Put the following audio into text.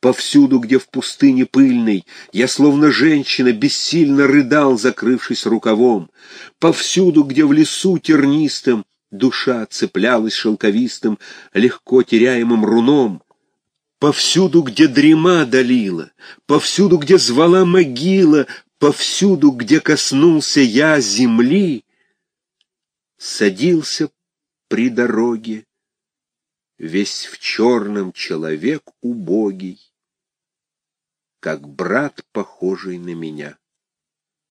Повсюду, где в пустыне пыльной, я словно женщина бессильно рыдал, закрывшись рукавом. Повсюду, где в лесу тернистом душа цеплялась шелковистым, легко теряемым руном, Повсюду, где дрема долила, повсюду, где звала могила, повсюду, где коснулся я земли, садился при дороге, весь в черном человек убогий, как брат, похожий на меня.